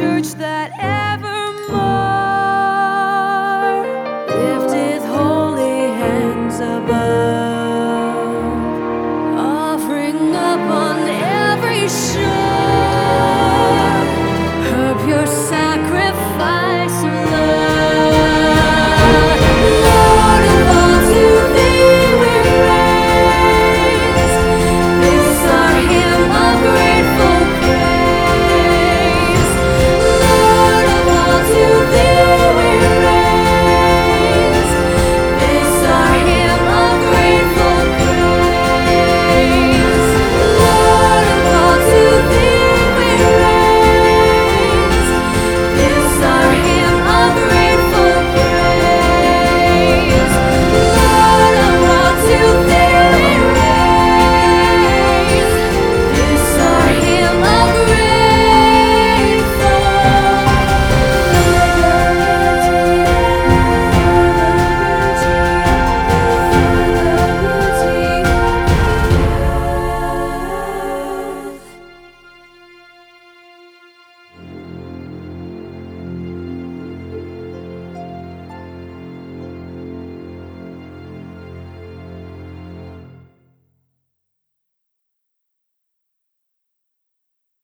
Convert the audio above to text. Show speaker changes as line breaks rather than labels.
church that